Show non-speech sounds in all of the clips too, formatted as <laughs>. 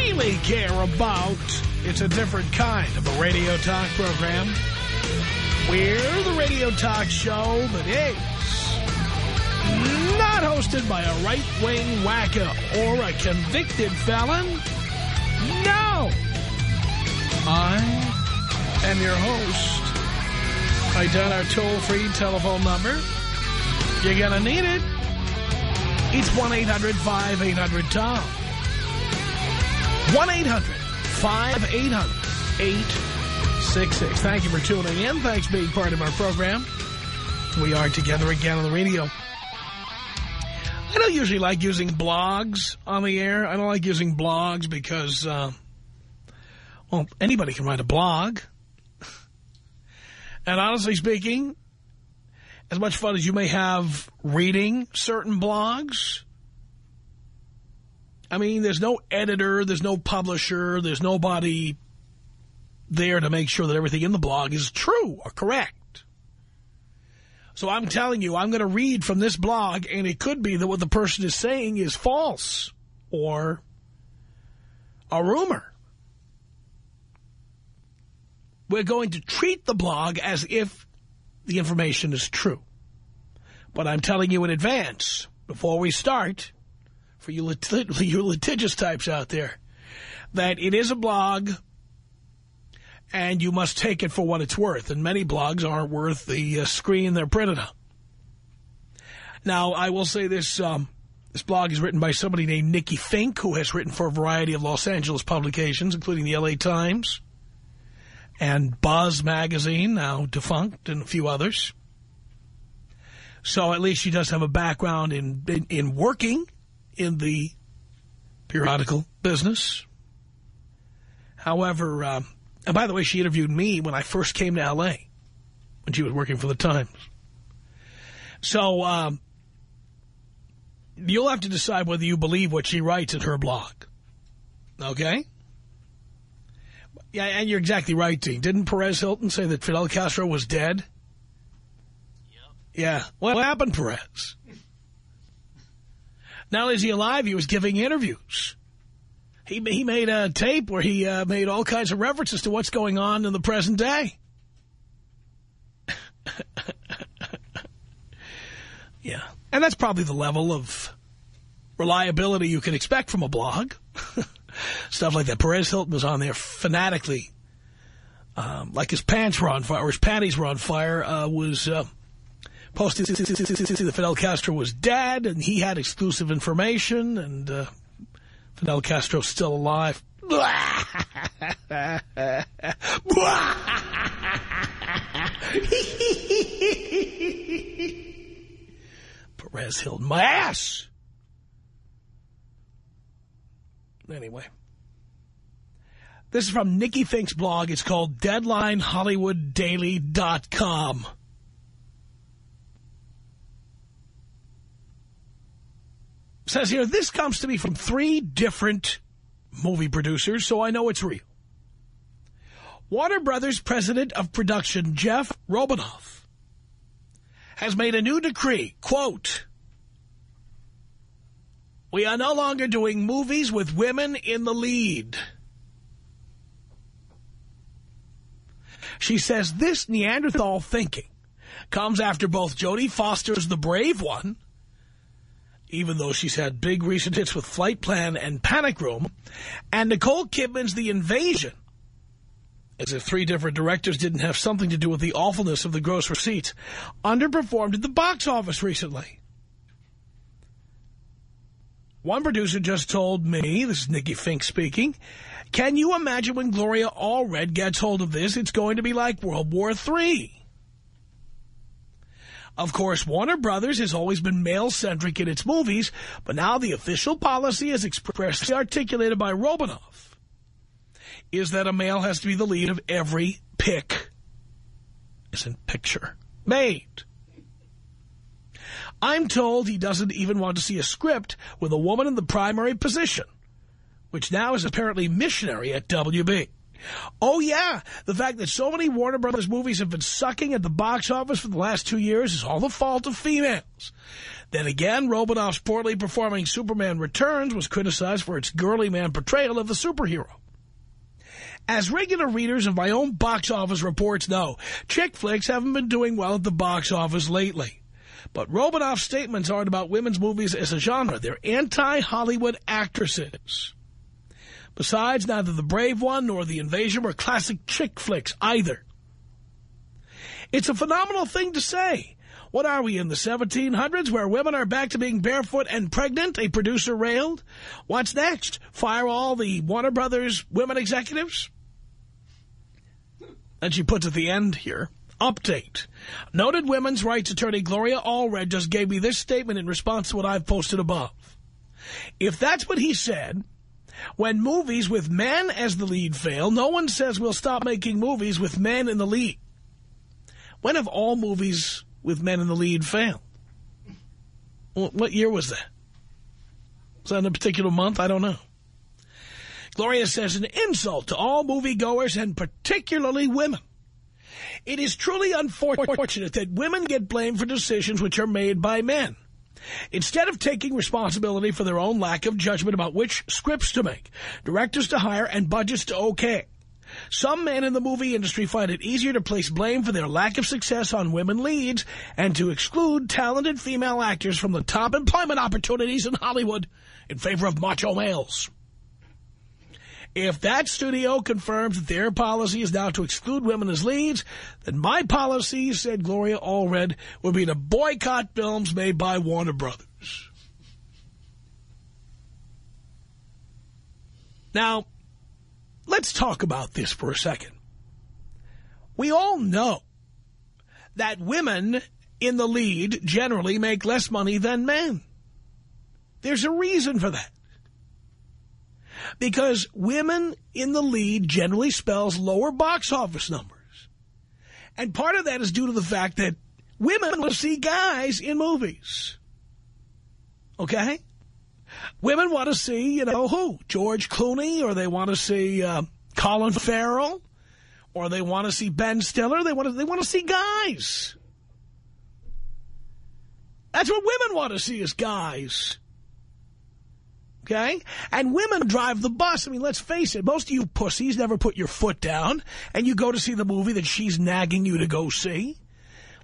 really care about. It's a different kind of a radio talk program. We're the radio talk show that is not hosted by a right-wing wacko or a convicted felon. No! I am your host. I down our toll-free telephone number. You're to need it. It's 1-800-5800-TOM. 1-800-5800-866. Thank you for tuning in. Thanks for being part of our program. We are together again on the radio. I don't usually like using blogs on the air. I don't like using blogs because, uh, well, anybody can write a blog. And honestly speaking, as much fun as you may have reading certain blogs, I mean, there's no editor, there's no publisher, there's nobody there to make sure that everything in the blog is true or correct. So I'm telling you, I'm going to read from this blog, and it could be that what the person is saying is false or a rumor. We're going to treat the blog as if the information is true. But I'm telling you in advance, before we start, for you, lit <laughs> you litigious types out there, that it is a blog and you must take it for what it's worth. And many blogs aren't worth the uh, screen they're printed on. Now, I will say this, um, this blog is written by somebody named Nikki Fink, who has written for a variety of Los Angeles publications, including the L.A. Times and Buzz Magazine, now defunct, and a few others. So at least she does have a background in, in, in working in the periodical business. However, um, and by the way, she interviewed me when I first came to L.A., when she was working for the Times. So um, you'll have to decide whether you believe what she writes in her blog. Okay? Yeah, and you're exactly right, Dean. Didn't Perez Hilton say that Fidel Castro was dead? Yep. Yeah. What happened, Perez? Not only is he alive, he was giving interviews. He, he made a tape where he uh, made all kinds of references to what's going on in the present day. <laughs> yeah. And that's probably the level of reliability you can expect from a blog. <laughs> Stuff like that. Perez Hilton was on there fanatically. Um, like his pants were on fire, or his panties were on fire, uh, was uh, posted that Fidel Castro was dead, and he had exclusive information, and uh, Fidel Castro's still alive. <laughs> Perez Hilton, my ass! Anyway. This is from Nikki Fink's blog. It's called DeadlineHollywoodDaily.com. Says here, this comes to me from three different movie producers, so I know it's real. Warner Brothers President of Production, Jeff Robinov, has made a new decree, quote, We are no longer doing movies with women in the lead. She says this Neanderthal thinking comes after both Jodie Foster's The Brave One, even though she's had big recent hits with Flight Plan and Panic Room, and Nicole Kidman's The Invasion, as if three different directors didn't have something to do with the awfulness of the gross receipts, underperformed at the box office recently. One producer just told me, this is Nikki Fink speaking, can you imagine when Gloria Allred gets hold of this, it's going to be like World War III. Of course, Warner Brothers has always been male-centric in its movies, but now the official policy as expressly articulated by Robinov is that a male has to be the lead of every pick isn't picture made. I'm told he doesn't even want to see a script with a woman in the primary position, which now is apparently missionary at WB. Oh, yeah, the fact that so many Warner Brothers movies have been sucking at the box office for the last two years is all the fault of females. Then again, Romanoff's poorly performing Superman Returns was criticized for its girly man portrayal of the superhero. As regular readers of my own box office reports know, chick flicks haven't been doing well at the box office lately. But Romanoff's statements aren't about women's movies as a genre. They're anti-Hollywood actresses. Besides, neither The Brave One nor The Invasion were classic chick flicks either. It's a phenomenal thing to say. What are we, in the 1700s, where women are back to being barefoot and pregnant, a producer railed? What's next? Fire all the Warner Brothers women executives? And she puts at the end here, update. Noted women's rights attorney Gloria Allred just gave me this statement in response to what I've posted above. If that's what he said, when movies with men as the lead fail, no one says we'll stop making movies with men in the lead. When have all movies with men in the lead failed? What year was that? Was that in a particular month? I don't know. Gloria says an insult to all moviegoers and particularly women. It is truly unfortunate that women get blamed for decisions which are made by men. Instead of taking responsibility for their own lack of judgment about which scripts to make, directors to hire, and budgets to okay, some men in the movie industry find it easier to place blame for their lack of success on women leads and to exclude talented female actors from the top employment opportunities in Hollywood in favor of macho males. If that studio confirms that their policy is now to exclude women as leads, then my policy, said Gloria Allred, would be to boycott films made by Warner Brothers. Now, let's talk about this for a second. We all know that women in the lead generally make less money than men. There's a reason for that. Because women in the lead generally spells lower box office numbers. And part of that is due to the fact that women will see guys in movies. Okay? Women want to see, you know, who? George Clooney, or they want to see uh, Colin Farrell, or they want to see Ben Stiller. They want to, they want to see guys. That's what women want to see is guys okay? And women drive the bus. I mean, let's face it, most of you pussies never put your foot down and you go to see the movie that she's nagging you to go see.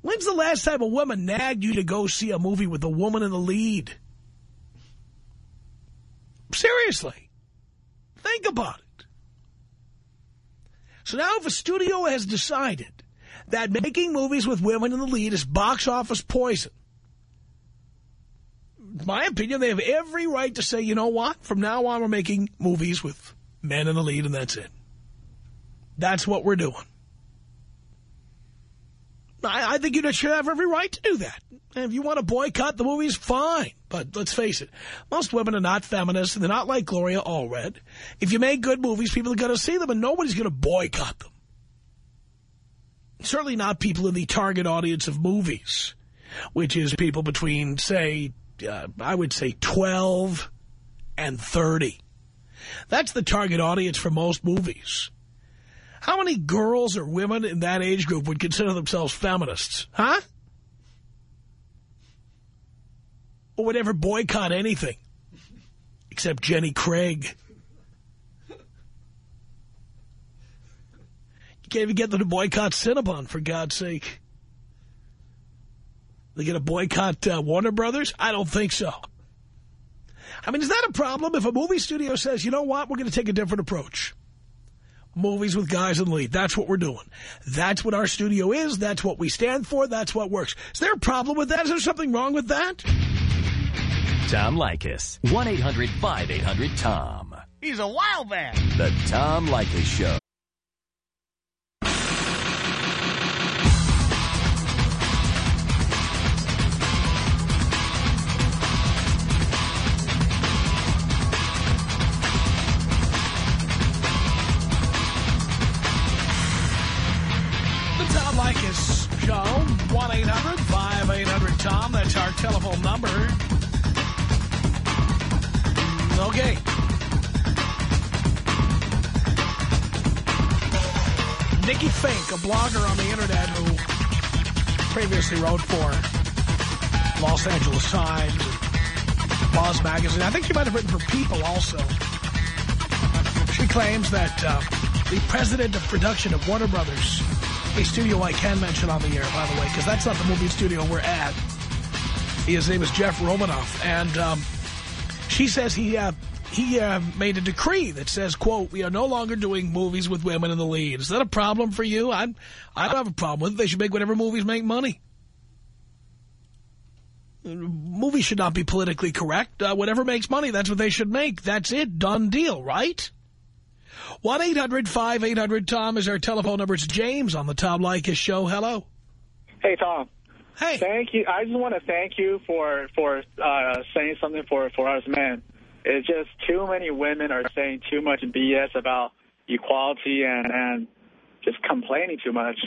When's the last time a woman nagged you to go see a movie with a woman in the lead? Seriously. Think about it. So now if a studio has decided that making movies with women in the lead is box office poison, my opinion, they have every right to say, you know what? From now on, we're making movies with men in the lead, and that's it. That's what we're doing. I, I think you should have every right to do that. And if you want to boycott the movies, fine. But let's face it, most women are not feminists, and they're not like Gloria Allred. If you make good movies, people are going to see them, and nobody's going to boycott them. Certainly not people in the target audience of movies, which is people between, say, uh, I would say 12 and 30. That's the target audience for most movies. How many girls or women in that age group would consider themselves feminists? Huh? Or would ever boycott anything? Except Jenny Craig. You can't even get them to boycott Cinnabon, for God's sake. They're going to boycott uh, Warner Brothers? I don't think so. I mean, is that a problem if a movie studio says, you know what, we're going to take a different approach? Movies with guys in the lead. That's what we're doing. That's what our studio is. That's what we stand for. That's what works. Is there a problem with that? Is there something wrong with that? Tom Leykis. 1-800-5800-TOM. He's a wild man. The Tom Leykis Show. A blogger on the internet who previously wrote for Los Angeles Times, Buzz Magazine. I think she might have written for People also. She claims that uh, the president of production of Warner Brothers, a studio I can mention on the air, by the way, because that's not the movie studio we're at. His name is Jeff Romanoff, and um, she says he uh, he uh, made a decree that says, quote, we are no longer doing movies with women in the lead. Is that a problem for you? I'm, I don't have a problem with it. They should make whatever movies make money. Movies should not be politically correct. Uh, whatever makes money, that's what they should make. That's it. Done deal, right? 1-800-5800-TOM is our telephone number. It's James on the Tom Leykis show. Hello. Hey, Tom. Hey. Thank you. I just want to thank you for for uh, saying something for for us men. It's just too many women are saying too much BS about equality and and just complaining too much.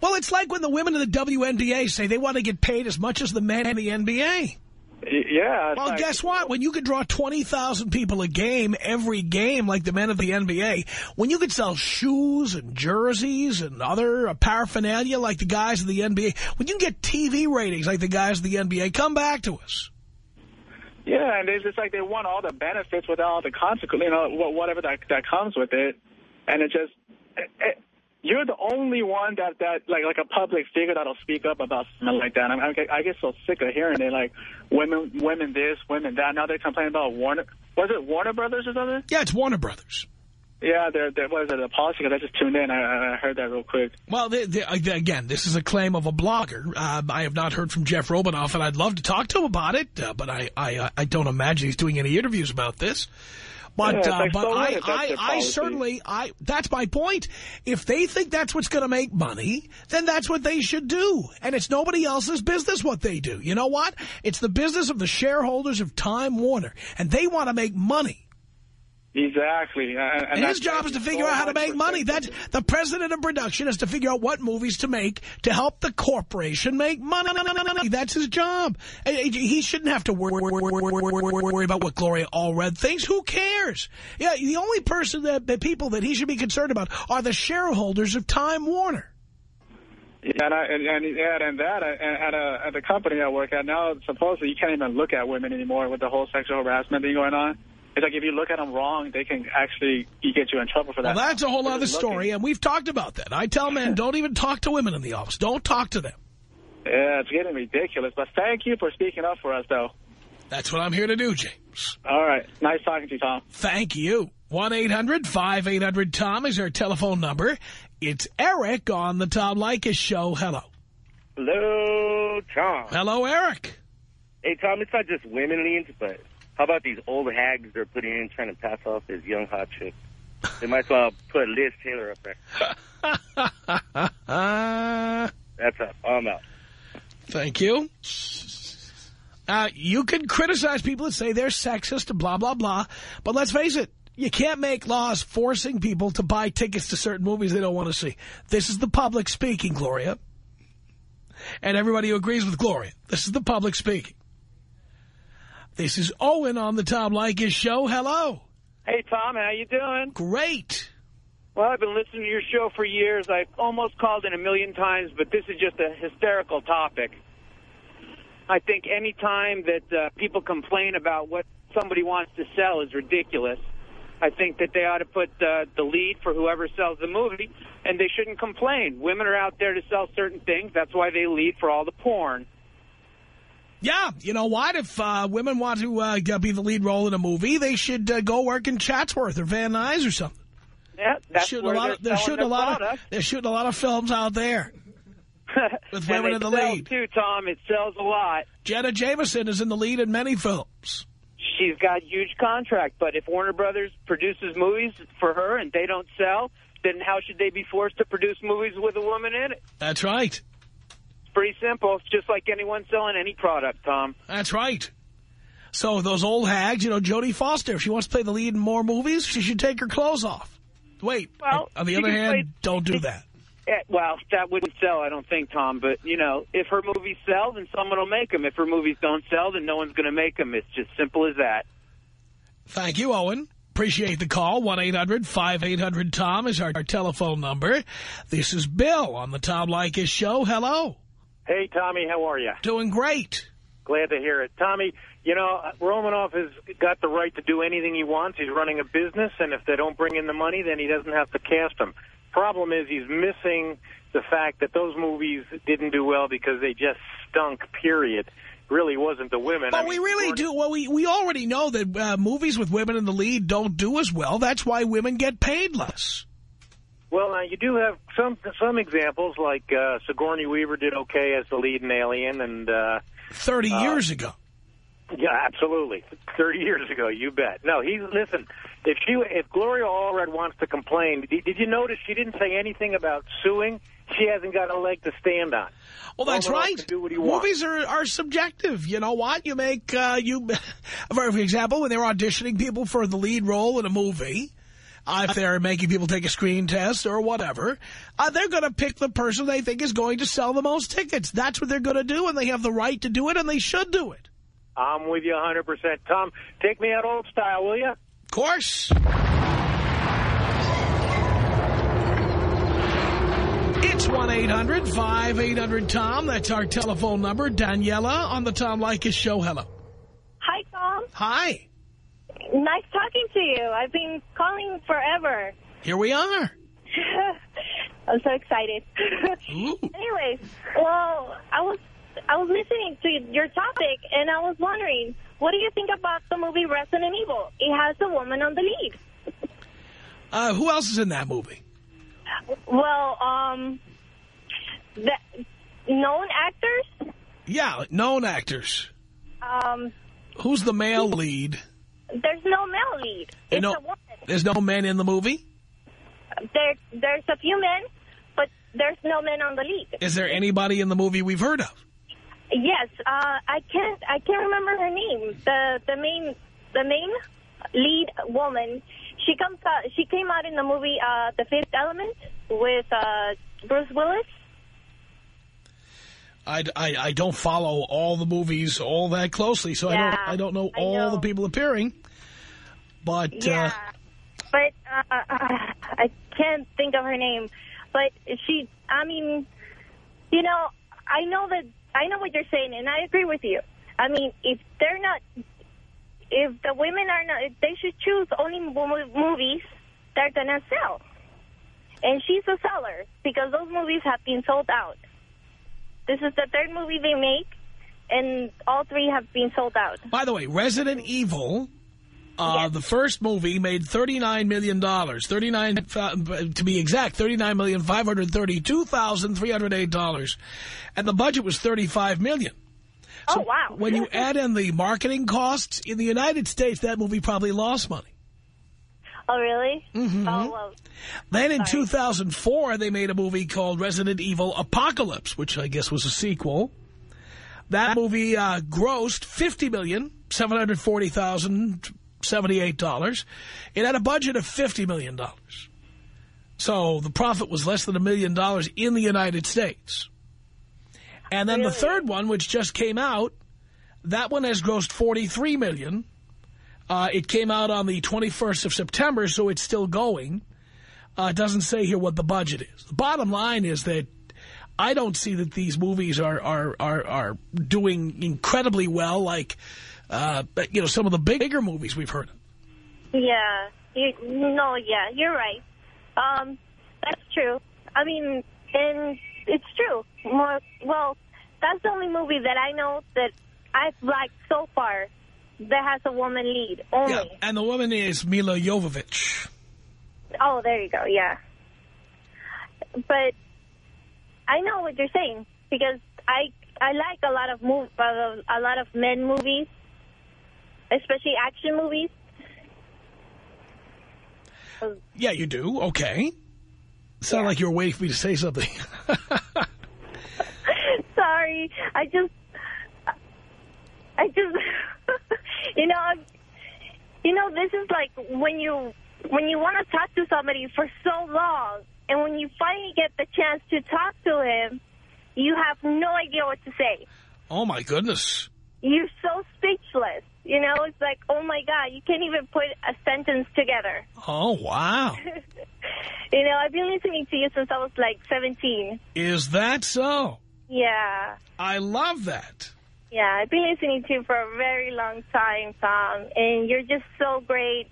Well, it's like when the women in the WNBA say they want to get paid as much as the men in the NBA. Yeah. Well, like, guess what? When you could draw 20,000 people a game, every game, like the men of the NBA, when you could sell shoes and jerseys and other paraphernalia like the guys of the NBA, when you can get TV ratings like the guys of the NBA, come back to us. Yeah, and it's just like they want all the benefits without all the consequences, you know, whatever that that comes with it. And it just, it, you're the only one that, that like like a public figure that'll speak up about something like that. I, mean, I get so sick of hearing it, like women, women this, women that. Now they're complaining about Warner. Was it Warner Brothers or something? Yeah, it's Warner Brothers. Yeah, there, there was a policy because I just tuned in. I, I heard that real quick. Well, they, they, again, this is a claim of a blogger. Uh, I have not heard from Jeff Romanoff, and I'd love to talk to him about it, uh, but I, I, I don't imagine he's doing any interviews about this. But Yeah, uh, like, but so I, I, I certainly I that's my point. If they think that's what's going to make money, then that's what they should do, and it's nobody else's business what they do. You know what? It's the business of the shareholders of Time Warner, and they want to make money. Exactly. And, And his job is to figure out how to make money. That's the president of production is to figure out what movies to make to help the corporation make money. That's his job. Eh, eh, he shouldn't have to worry, worry about what Gloria Allred thinks. Who cares? Yeah, the only person that the people that he should be concerned about are the shareholders of Time Warner. Yeah, and, I, and, and, and that uh, at, a, uh, at the company I work at now, supposedly you can't even look at women anymore with the whole sexual harassment thing going on. It's like if you look at them wrong, they can actually get you in trouble for that. Well, that's a whole other just looking. story, and we've talked about that. I tell men, <laughs> don't even talk to women in the office. Don't talk to them. Yeah, it's getting ridiculous. But thank you for speaking up for us, though. That's what I'm here to do, James. All right. Nice talking to you, Tom. Thank you. 1-800-5800-TOM is our telephone number. It's Eric on the Tom Leykis show. Hello. Hello, Tom. Hello, Eric. Hey, Tom, it's not just women leans, but how about these old hags they're putting in trying to pass off as young hot chicks? They might as well put Liz Taylor up there. <laughs> That's up. I'm out. thank you. Uh, you can criticize people and say they're sexist and blah, blah, blah. But let's face it, you can't make laws forcing people to buy tickets to certain movies they don't want to see. This is the public speaking, Gloria. And everybody who agrees with Gloria. This is the public speaking. This is Owen on the Tom Leykis show. Hello. Hey, Tom, how you doing? Great. Well, I've been listening to your show for years. I've almost called in a million times, but this is just a hysterical topic. I think any time that uh, people complain about what somebody wants to sell is ridiculous. I think that they ought to put uh, the lead for whoever sells the movie, and they shouldn't complain. Women are out there to sell certain things. That's why they lead for all the porn. Yeah, you know what? If uh, women want to uh, be the lead role in a movie, they should uh, go work in Chatsworth or Van Nuys or something. Yeah, that's shooting where a lot they're of, they're shooting a lot product. of they're shooting a lot of films out there. <laughs> With women in the lead. too, Tom. It sells a lot. Jenna Jameson is in the lead in many films. she's got huge contract. But if Warner Brothers produces movies for her and they don't sell, then how should they be forced to produce movies with a woman in it? That's right. Pretty simple. It's just like anyone selling any product, Tom. That's right. So those old hags, you know, Jodie Foster, if she wants to play the lead in more movies, she should take her clothes off. Wait, Well, on the other hand, play- don't do that. Eh, well, that wouldn't sell, I don't think, Tom. But, you know, if her movies sell, then someone will make them. If her movies don't sell, then no one's going to make them. It's just simple as that. Thank you, Owen. Appreciate the call. 1-800-5800-TOM is our, our telephone number. This is Bill on the Tom Leykis Show. Hello. Hey, Tommy, how are you? Doing great. Glad to hear it. Tommy, you know, Romanoff has got the right to do anything he wants. He's running a business, and if they don't bring in the money, then he doesn't have to cast them. Problem is he's missing the fact that those movies didn't do well because they just stunk, period. Really wasn't the women. But I we really do. Well, we, we already know that uh, movies with women in the lead don't do as well. That's why women get paid less. Well, now you do have some some examples, like uh, Sigourney Weaver did okay as the lead in Alien, and uh, 30 years ago. Yeah, absolutely. Thirty years ago, you bet. No, he listen. If she, if Gloria Allred wants to complain, did, did you notice she didn't say anything about suing? She hasn't got a leg to stand on. Well, that's right. do what he wants. Movies are, are subjective. You know what? You make, uh, you, <laughs> for example, when they're auditioning people for the lead role in a movie, uh, if they're making people take a screen test or whatever, uh, they're going to pick the person they think is going to sell the most tickets. That's what they're going to do, and they have the right to do it, and they should do it. I'm with you 100%. Tom, take me out old style, will you? Of course. It's 1-800-5800-TOM. That's our telephone number. Daniela on the Tom Leykis Show. Hello. Hi, Tom. Hi. Nice talking to you. I've been calling forever. Here we are. <laughs> I'm so excited. <laughs> Anyways, well, I was I was listening to your topic, and I was wondering, what do you think about the movie Resident Evil? It has a woman on the lead. Uh, who else is in that movie? Well, um, the known actors, Yeah, known actors. um, Who's the male lead? There's no male lead. It's a woman. There's no men in the movie? There, there's a few men, but there's no men on the lead. Is there anybody in the movie we've heard of? Yes, uh, I can't. I can't remember her name. The the main the main lead woman. She comes. Out, she came out in the movie uh, The Fifth Element with uh, Bruce Willis. I, I, I don't follow all the movies all that closely, so I don't I don't know I all know. the people appearing. But Yeah, uh, but uh, uh, I can't think of her name. But she. I mean, you know, I know that I know what you're saying, and I agree with you. I mean, if they're not, if the women are not, they should choose only movies that are gonna sell. And she's a seller because those movies have been sold out. This is the third movie they make, and all three have been sold out. by the way, Resident Evil, uh, Yes. the first movie made 39 million. dollars. 39 uh, to be exact, $39,532,308. And the budget was 35 million. oh wow! When you <laughs> add in the marketing costs, in the United States, that movie probably lost money. Oh really? Mm-hmm. Oh well. Then in Sorry. 2004, they made a movie called Resident Evil Apocalypse, which I guess was a sequel. That movie uh, grossed $50,740,078. It had a budget of $50 million. So the profit was less than a million dollars in the United States. And then the third one, which just came out, that one has grossed $43 million. Uh, it came out on the 21st of September, so it's still going. Uh, it doesn't say here what the budget is. The bottom line is that I don't see that these movies are are are, are doing incredibly well, like uh, you know some of the bigger movies we've heard of. Yeah. You, no, yeah, you're right. Um, that's true. I mean, and it's true. More, well, that's the only movie that I know that I've liked so far that has a woman lead only. Yeah, and the woman is Milla Jovovich. Oh, there you go. Yeah. But I know what you're saying because I I like a lot of move a lot of men movies, especially action movies. Yeah, you do. Okay. Sound Yeah. like you were waiting for me to say something. <laughs> <laughs> Sorry, I just, I just, you know, you know, this is like when you when you want to talk to somebody for so long And when you finally get the chance to talk to him, you have no idea what to say. Oh, my goodness. You're so speechless. You know, it's like, oh, my God, you can't even put a sentence together. Oh, wow. <laughs> You know, I've been listening to you since I was like 17. Is that so? Yeah. I love that. Yeah, I've been listening to you for a very long time, Tom, and you're just so great.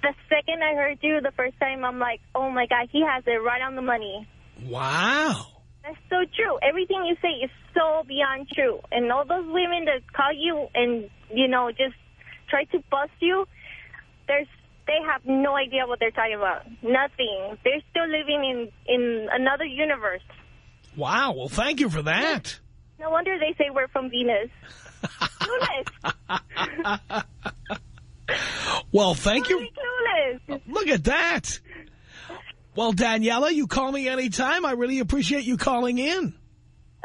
The second I heard you the first time, I'm like, oh, my God, he has it right on the money. Wow. That's so true. Everything you say is so beyond true. And all those women that call you and, you know, just try to bust you, there's they have no idea what they're talking about. Nothing. They're still living in, in another universe. Wow. Well, thank you for that. No wonder they say we're from Venus. Clueless. <laughs> Well, thank you. Totally clueless. Look at that. Well, Daniela, you call me anytime. I really appreciate you calling in.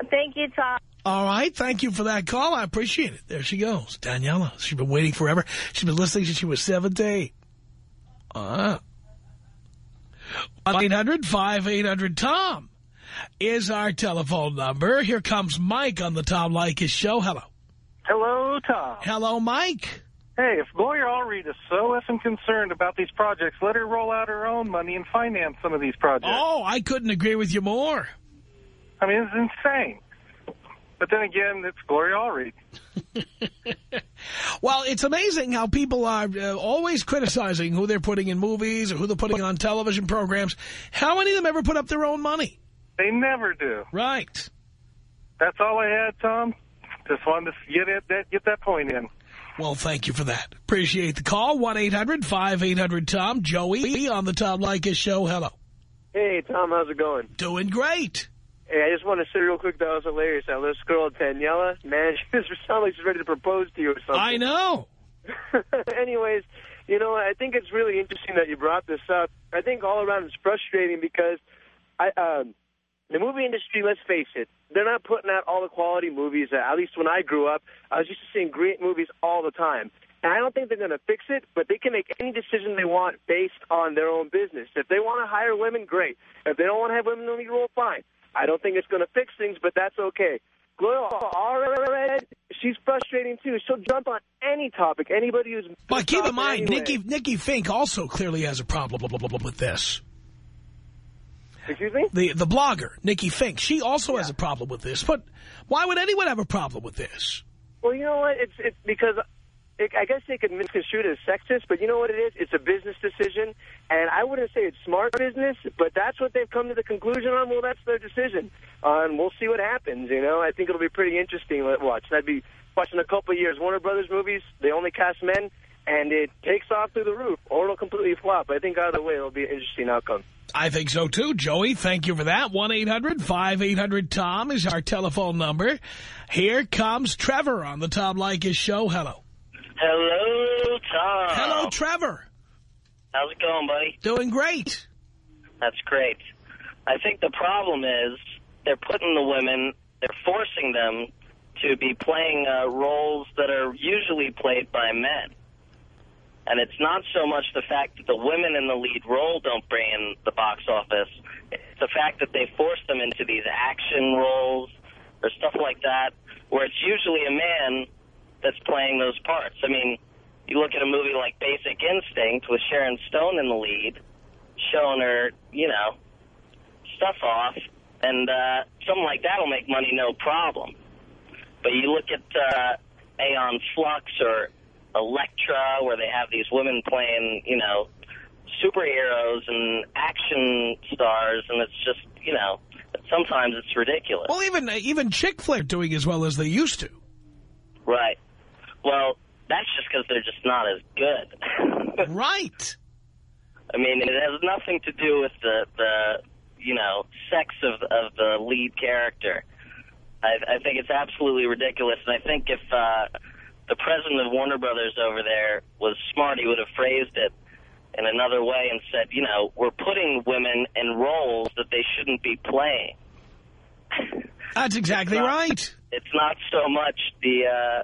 Thank you, Tom. All right. Thank you for that call. I appreciate it. There she goes. Daniela. She's been waiting forever. She's been listening since she was 17. Uh, 1-800-5800-TOM is our telephone number. Here comes Mike on the Tom Leykis show. Hello. Hello, Tom. Hello, Mike. Hey, if Gloria Allred is so effing concerned about these projects, let her roll out her own money and finance some of these projects. Oh, I couldn't agree with you more. I mean, it's insane. But then again, it's Gloria Allred. <laughs> Well, it's amazing how people are uh, always criticizing who they're putting in movies or who they're putting on television programs. How many of them ever put up their own money? They never do. Right. That's all I had, Tom. Just wanted to get it, that get that point in. Well, thank you for that. Appreciate the call. 1-800-5800-TOM. Joey on the Tom Leykis show. Hello. Hey, Tom, how's it going? Doing great. Hey, I just want to say real quick that was hilarious. That little girl, Daniela, man, <laughs> she just sounds like she's ready to propose to you or something. I know. <laughs> Anyways, you know, I think it's really interesting that you brought this up. I think all around it's frustrating because I, um, the movie industry, let's face it, they're not putting out all the quality movies. Uh, at least when I grew up, I was used to seeing great movies all the time. And I don't think they're going to fix it, but they can make any decision they want based on their own business. If they want to hire women, great. If they don't want to have women in the lead role, fine. I don't think it's going to fix things, but that's okay. Gloria Allred, she's frustrating too. She'll jump on any topic. Anybody who's But keep in mind, anyway. Nikki, Nikki Fink also clearly has a problem with this. Excuse me? The the blogger, Nikki Fink, she also has a problem with this. But why would anyone have a problem with this? Well, you know what? It's it's because it, I guess they could misconstrue it as sexist, but you know what it is? It's a business decision, and I wouldn't say it's smart business, but that's what they've come to the conclusion on. Well, that's their decision, uh, and we'll see what happens. You know, I think it'll be pretty interesting to watch. That'd be watching a couple of years. Warner Brothers movies, they only cast men, and it takes off through the roof, or it'll completely flop. I think either way, it'll be an interesting outcome. I think so, too. Joey, thank you for that. 1-800-5800-TOM is our telephone number. Here comes Trevor on the Tom Leykis show. Hello. Hello, Tom. Hello, Trevor. How's it going, buddy? Doing great. That's great. I think the problem is they're putting the women, they're forcing them to be playing uh, roles that are usually played by men. And it's not so much the fact that the women in the lead role don't bring in the box office. It's the fact that they force them into these action roles or stuff like that, where it's usually a man that's playing those parts. I mean, you look at a movie like Basic Instinct with Sharon Stone in the lead, showing her, you know, stuff off, and uh, something like that will make money no problem. But you look at uh, Aeon Flux or Elektra, where they have these women playing, you know, superheroes and action stars, and it's just, you know, sometimes it's ridiculous. Well, even even chick flick doing as well as they used to. Right. Well, that's just because they're just not as good. <laughs> right. I mean, it has nothing to do with the, the you know, sex of, of the lead character. I, I think it's absolutely ridiculous, and I think if uh, the president of Warner Brothers over there was smart, he would have phrased it in another way and said, you know, we're putting women in roles that they shouldn't be playing. That's exactly It's not- right. It's not so much the uh,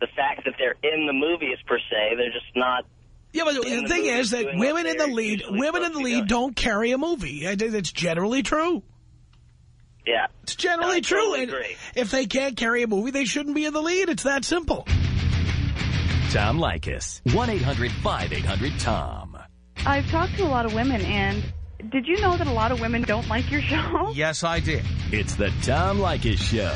the fact that they're in the movies per se; they're just not Yeah, but the in thing is that women in the lead, women in the supposed to be lead don't carry a movie. I think that's generally true. Yeah. It's generally I true. totally and agree. if they can't carry a movie, they shouldn't be in the lead. It's that simple. Tom Leykis. 1-800-5800-TOM. I've talked to a lot of women, and did you know that a lot of women don't like your show? Yes, I did. It's the Tom Leykis Show.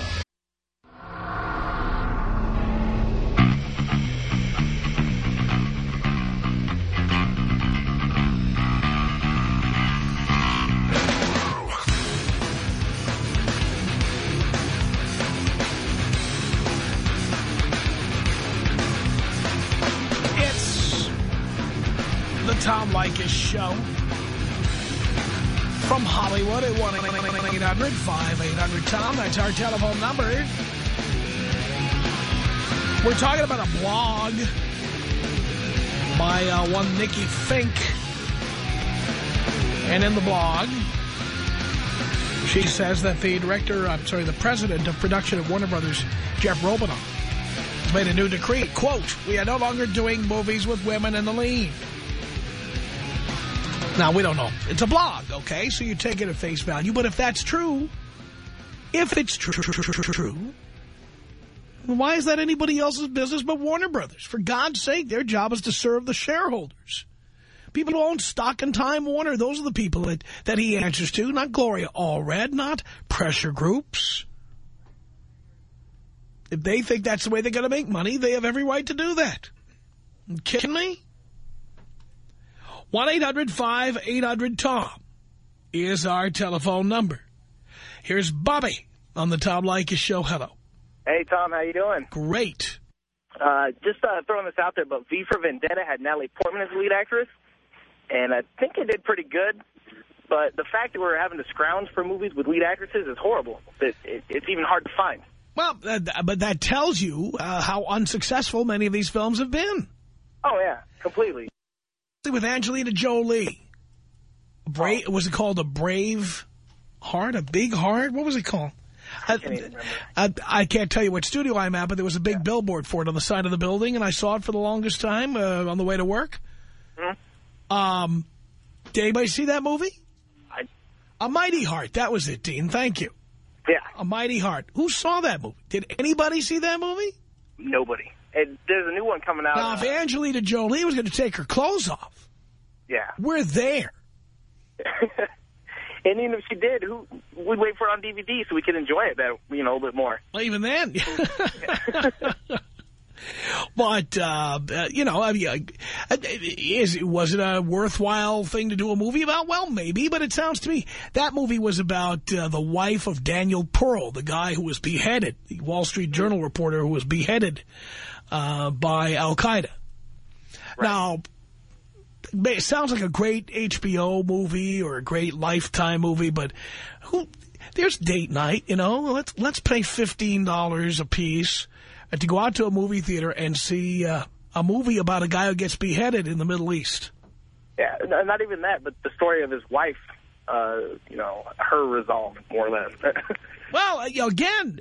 1-800-5800-TOM. That's our telephone number. We're talking about a blog by uh, one Nikki Fink. And in the blog, she says that the director, I'm sorry, the president of production at Warner Brothers, Jeff Robinson, has made a new decree. Quote, we are no longer doing movies with women in the lead. Now, we don't know. It's a blog, okay? So you take it at face value. But if that's true, if it's tr tr tr tr true, why is that anybody else's business but Warner Brothers? For God's sake, their job is to serve the shareholders. People who own stock in Time Warner, those are the people that, that he answers to, not Gloria Allred, not pressure groups. If they think that's the way they're going to make money, they have every right to do that. You kidding me? 1-800-5800-TOM is our telephone number. Here's Bobby on the Tom Leykis Show. Hello. Hey, Tom, how you doing? Great. Uh, just uh, throwing this out there, but V for Vendetta had Natalie Portman as lead actress, and I think it did pretty good. But the fact that we're having to scrounge for movies with lead actresses is horrible. It, it, it's even hard to find. Well, uh, but that tells you uh, how unsuccessful many of these films have been. Oh, yeah, completely. With Angelina Jolie. Bra Oh. Was it called A Brave Heart? A Big Heart? What was it called? I, I, I can't tell you what studio I'm at, but there was a big billboard for it on the side of the building, and I saw it for the longest time uh, on the way to work. Hmm? Um, did anybody see that movie? I- A Mighty Heart. That was it, Dean. Thank you. Yeah, A Mighty Heart. Who saw that movie? Did anybody see that movie? nobody. And there's a new one coming out. Now, if Angelina Jolie was going to take her clothes off, yeah. we're there. <laughs> and even if she did, who we'd wait for it on DVD so we could enjoy it that you know a little bit more. Well, even then. <laughs> <laughs> but, uh, uh, you know, I mean, uh, is, it was it a worthwhile thing to do a movie about? Well, maybe, but it sounds to me that movie was about uh, the wife of Daniel Pearl, the guy who was beheaded, the Wall Street Journal reporter who was beheaded uh, by Al-Qaeda. Now, it sounds like a great HBO movie or a great Lifetime movie, but who? There's date night, you know. Let's let's pay fifteen dollars a piece to go out to a movie theater and see uh, a movie about a guy who gets beheaded in the Middle East. Yeah, not even that, but the story of his wife. Uh, you know, her resolve more or less. <laughs> Well, uh, again,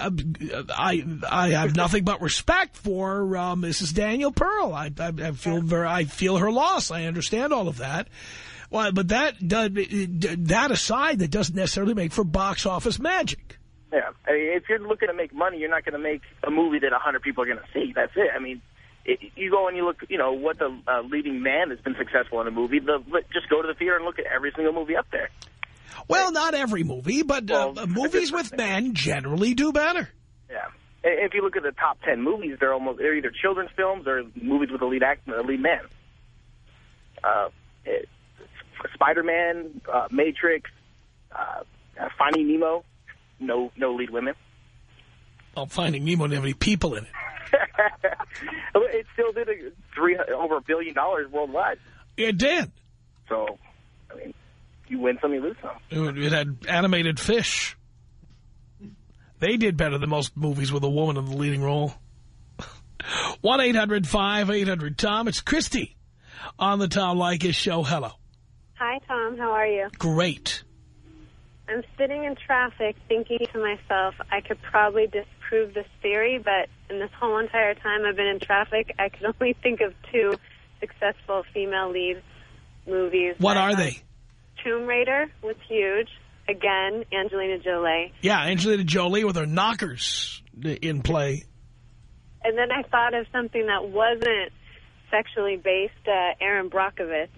uh, I I have nothing but respect for uh, Mrs. Daniel Pearl. I, I, I feel very, I feel her loss. I understand all of that. Well, but that does, that aside, that doesn't necessarily make for box office magic. Yeah, I mean, if you're looking to make money, you're not going to make a movie that a 100 people are going to see. That's it. I mean, it, you go and you look, you know, what the uh, leading man has been successful in a movie. The, just go to the theater and look at every single movie up there. Well, not every movie, but uh, movies with men generally do better. Yeah. If you look at the top 10 movies, they're almost they're either children's films or movies with a lead act, a lead man. Uh, Spider-Man, uh, Matrix, uh, uh, Finding Nemo, no no lead women. Well, Finding Nemo didn't have any people in it. <laughs> it still did a three over a billion dollars worldwide. It did. So, you win some, you lose some. It it had animated fish. They did better than most movies with a woman in the leading role. <laughs> 1-800-5800-TOM. It's Christy on the Tom Leykis Show. Hello. Hi, Tom. How are you? Great. I'm sitting in traffic thinking to myself, I could probably disprove this theory, but in this whole entire time I've been in traffic, I can only think of two successful female lead movies. What are they? Tomb Raider was huge. Again, Angelina Jolie. Yeah, Angelina Jolie with her knockers in play. And then I thought of something that wasn't sexually based, uh, Erin Brockovich.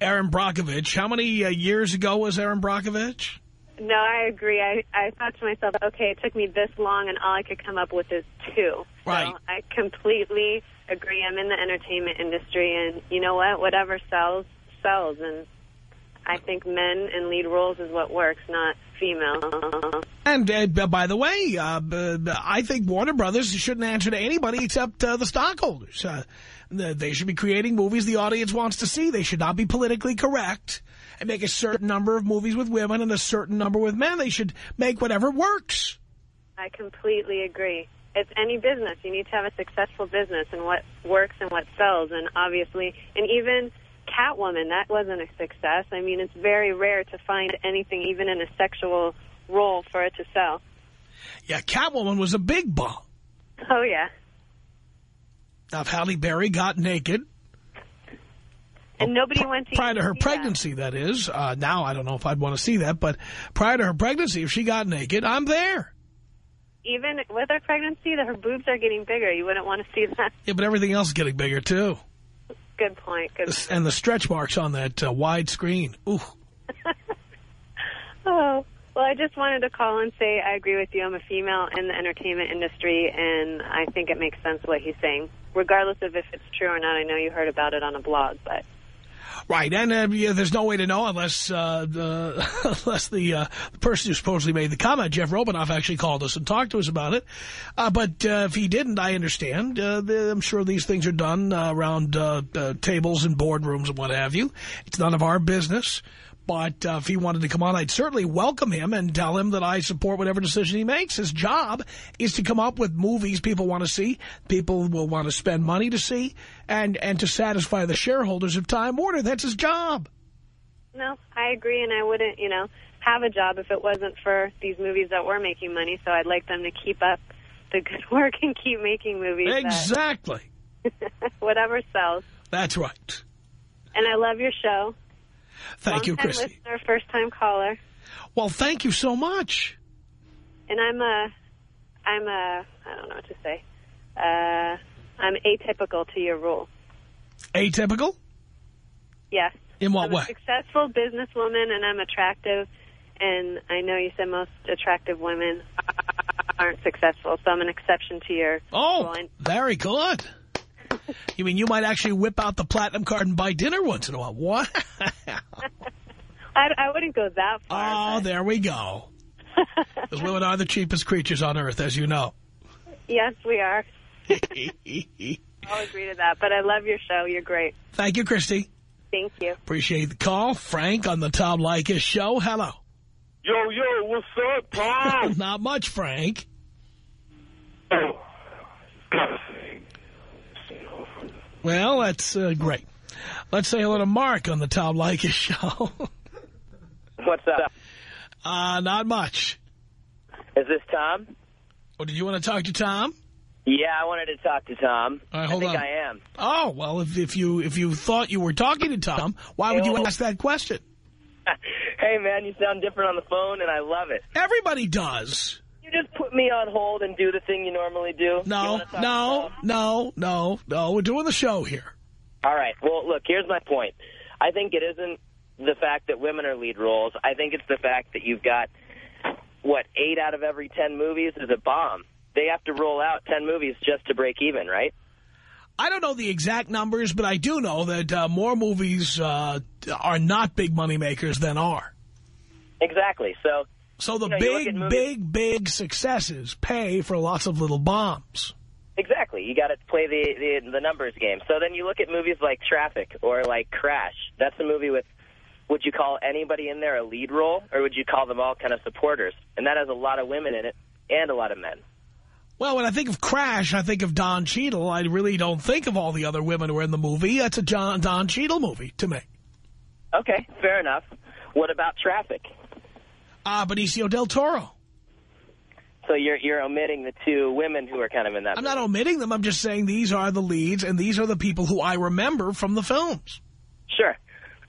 Erin Brockovich. How many uh, years ago was Erin Brockovich? No, I agree. I, I thought to myself, okay, it took me this long, and all I could come up with is two. Right. So I completely agree. I'm in the entertainment industry, and you know what? Whatever sells, sells. And I think men in lead roles is what works, not female. And uh, by the way, uh, I think Warner Brothers shouldn't answer to anybody except uh, the stockholders. Uh, they should be creating movies the audience wants to see. They should not be politically correct and make a certain number of movies with women and a certain number with men. They should make whatever works. I completely agree. It's any business. You need to have a successful business and what works and what sells. And obviously, and even Catwoman, that wasn't a success. I mean, it's very rare to find anything, even in a sexual role, for it to sell. Yeah, Catwoman was a big bomb. Oh, yeah. Now, if Halle Berry got naked, And nobody went to prior to her see that. pregnancy, that is. Uh, now, I don't know if I'd want to see that, but prior to her pregnancy, if she got naked, I'm there. Even with her pregnancy, that her boobs are getting bigger. You wouldn't want to see that. Yeah, but everything else is getting bigger, too. Good point. Good. The- And the stretch marks on that uh, wide screen. Ooh. <laughs> Oh, well, I just wanted to call and say I agree with you. I'm a female in the entertainment industry, and I think it makes sense what he's saying, regardless of if it's true or not. I know you heard about it on a blog, but Right, and uh, yeah, there's no way to know unless uh, the, <laughs> unless the, uh, person who supposedly made the comment, Jeff Robinov, actually called us and talked to us about it. Uh, but uh, if he didn't, I understand. Uh, I'm sure these things are done around tables and boardrooms and what have you. It's none of our business. But uh, if he wanted to come on, I'd certainly welcome him and tell him that I support whatever decision he makes. His job is to come up with movies people want to see, people will want to spend money to see, and, and to satisfy the shareholders of Time Warner. That's his job. no, I agree, and I wouldn't, you know, have a job if it wasn't for these movies that were making money. So I'd like them to keep up the good <laughs> work and keep making movies. that- Exactly. <laughs> whatever sells. That's right. And I love your show. Thank you, Christy. listener, first-time caller. Well, thank you so much. And I'm a, I'm a, I don't know what to say. Uh, I'm atypical to your rule. Atypical? Yes. In what I'm way? a successful businesswoman, and I'm attractive. And I know you said most attractive women aren't successful, so I'm an exception to your Oh. Very good. You mean you might actually whip out the platinum card and buy dinner once in a while? What? <laughs> I, I wouldn't go that far. Oh, there we go. <laughs> Because women are the cheapest creatures on earth, as you know. Yes, we are. <laughs> I'll agree to that. But I love your show. You're great. Thank you, Christy. Thank you. Appreciate the call. Frank on the Tom Leykis show. Hello. Yo, yo, what's up, Tom? Not much, Frank. oh, Well, that's uh, great. Let's say hello to Mark on the Tom Leykis <laughs> show. What's up? uh, not much. Is this Tom? Oh, did you want to talk to Tom? Yeah, I wanted to talk to Tom. All right, hold I think on. I am. Oh, well, if, if you if you thought you were talking to Tom, why would you ask that question? <laughs> hey, man, you sound different on the phone, and I love it. Everybody does. You just put me on hold and do the thing you normally do. No, no, no, no, no. We're doing the show here. All right. Well, look, here's my point. I think it isn't the fact that women are lead roles. I think it's the fact that you've got, what, eight out of every ten movies is a bomb. They have to roll out ten movies just to break even, right? I don't know the exact numbers, but I do know that uh, more movies uh, are not big money makers than are. Exactly. So, So the You know, big, big, big successes pay for lots of little bombs. Exactly. You got to play the, the the numbers game. So then you look at movies like Traffic or like Crash. That's a movie with, would you call anybody in there a lead role, or would you call them all kind of supporters? And that has a lot of women in it and a lot of men. Well, when I think of Crash, I think of Don Cheadle. I really don't think of all the other women who are in the movie. That's a John, Don Cheadle movie to me. Okay, fair enough. What about Traffic? Ah, Benicio del Toro. So you're you're omitting the two women who are kind of in that. I'm not omitting them. I'm just saying these are the leads, and these are the people who I remember from the films. Sure.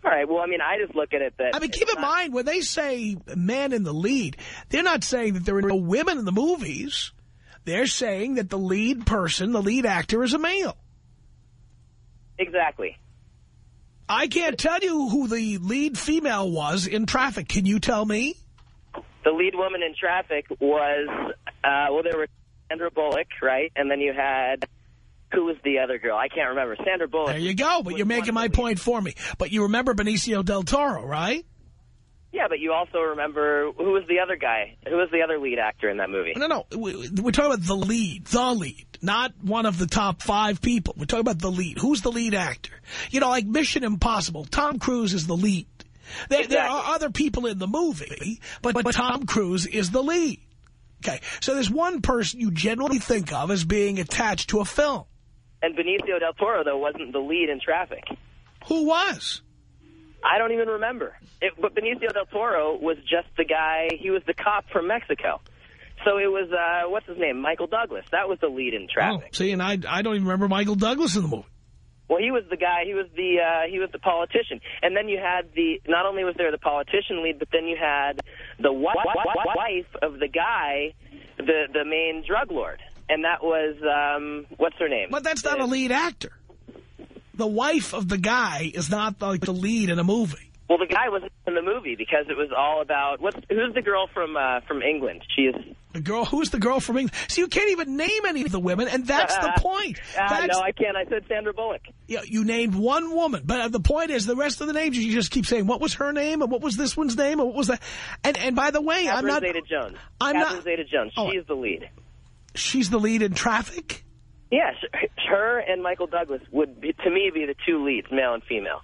All right. Well, I mean, I just look at it that. I mean, keep in mind, when they say men in the lead, they're not saying that there are no women in the movies. They're saying that the lead person, the lead actor, is a male. Exactly. I can't tell you who the lead female was in Traffic. Can you tell me? The lead woman in Traffic was, uh, well, there were Sandra Bullock, right? And then you had, who was the other girl? I can't remember. Sandra Bullock. There you go, but you're making my point for me. But you remember Benicio del Toro, right? Yeah, but you also remember, who was the other guy? Who was the other lead actor in that movie? No, no, we- we're talking about the lead, the lead, not one of the top five people. We're talking about the lead. Who's the lead actor? You know, like Mission Impossible, Tom Cruise is the lead. There, there are other people in the movie, but, but Tom Cruise is the lead. Okay, so there's one person you generally think of as being attached to a film. And Benicio del Toro, though, wasn't the lead in Traffic. Who was? I don't even remember. It, but Benicio del Toro was just the guy, he was the cop from Mexico. So it was, uh, what's his name, Michael Douglas. That was the lead in Traffic. Oh, see, and I, I don't even remember Michael Douglas in the movie. Well, he was the guy, he was the, uh, he was the politician. And then you had the, not only was there the politician lead, but then you had the wi wi wife of the guy, the, the main drug lord. And that was, um, what's her name? But that's not a lead actor. The wife of the guy is not like the lead in a movie. Well, the guy wasn't in the movie because it was all about, what's, who's the girl from, uh, from England? She is, The girl, who's the girl from England? So you can't even name any of the women, and that's the <laughs> point. Ah, That's, no, I can't. I said Sandra Bullock. Yeah, you named one woman, but the point is the rest of the names you just keep saying, what was her name, and what was this one's name, and what was that? And and by the way, I'm not. Zeta-Jones. I'm Catherine not- Zeta-Jones. Oh. She's the lead. She's the lead in Traffic. Yes, her and Michael Douglas would, be, to me, be the two leads, male and female.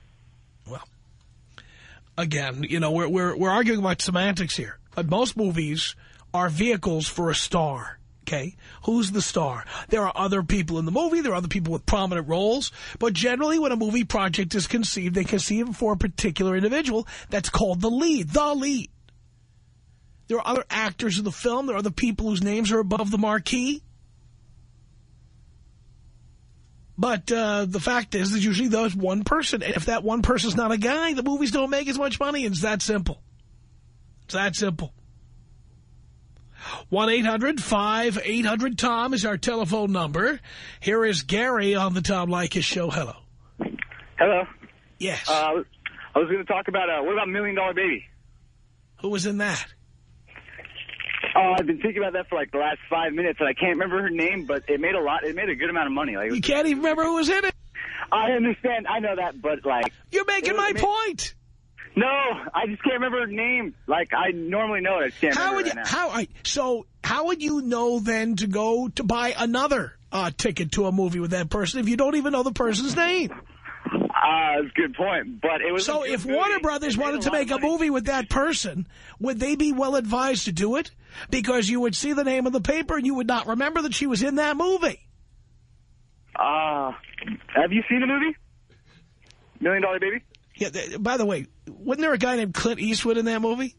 Again, you know, we're we're we're arguing about semantics here. But most movies are vehicles for a star. Okay, who's the star? There are other people in the movie. There are other people with prominent roles. But generally, when a movie project is conceived, they conceive it for a particular individual. That's called the lead, the lead. There are other actors in the film. There are other people whose names are above the marquee. But uh, the fact is, there's usually those one person. And if that one person's not a guy, the movies don't make as much money. It's that simple. It's that simple. 1-800-5800-TOM is our telephone number. Here is Gary on the Tom Leykis show. Hello. Hello. Yes. Uh, I was- I was going to talk about, uh, what about Million Dollar Baby? Who was in that? Oh, I've been thinking about that for like the last five minutes, and I can't remember her name, but it made a lot. It made a good amount of money. Like You can't even remember who was in it. I understand. I know that, but like You're making my point. No, I just can't remember her name. Like I normally know it. I can't How remember would you, right how, I- so how would you know then to go to buy another uh, ticket to a movie with that person if you don't even know the person's name? Uh, that's a good point, but it was. So if movie. Warner Brothers wanted to make a movie with that person, would they be well advised to do it? Because you would see the name of the paper and you would not remember that she was in that movie. Uh, have you seen the movie? Million Dollar Baby? Yeah. By the way, wasn't there a guy named Clint Eastwood in that movie?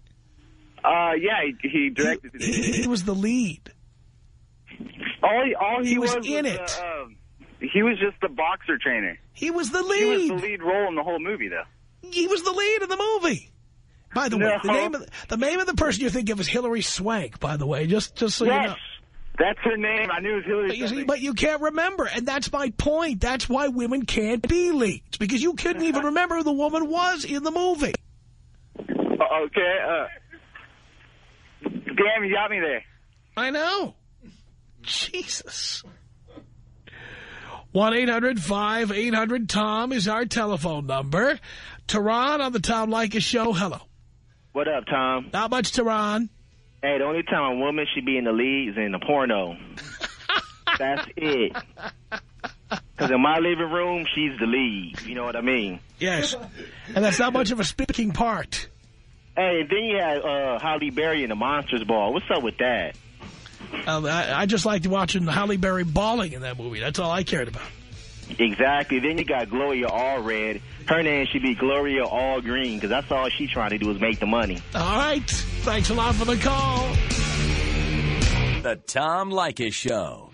Uh, yeah, he, he directed it. He, he was the lead. All he, all he, He was was in was, it. Uh, he was just the boxer trainer. He was the lead. He was the lead role in the whole movie, though. He was the lead in the movie. By the way, the name of the, the name of the person you think of is Hilary Swank. By the way, just just so you yes, know. that's her name. I knew it was Hilary. But you, see, but you can't remember, and that's my point. That's why women can't be leads because you couldn't even remember who the woman was in the movie. Uh, okay. Uh, damn, you got me there. I know. Jesus. 1-800-5800-TOM is our telephone number. Tehran on the Tom Leykis show. Hello. What up, Tom? Not much, Tehran. Hey, the only time a woman should be in the lead is in a porno. <laughs> That's it. Because in my living room, she's the lead. You know what I mean? Yes. And that's not much of a speaking part. Hey, then you had uh, Halle Berry in the Monsters Ball. What's up with that? Um, I, I just liked watching Halle Berry bawling in that movie. That's all I cared about. Exactly. Then you got Gloria Allred. Her name should be Gloria All Green because that's all she's trying to do is make the money. All right. Thanks a lot for the call. The Tom Leykis Show.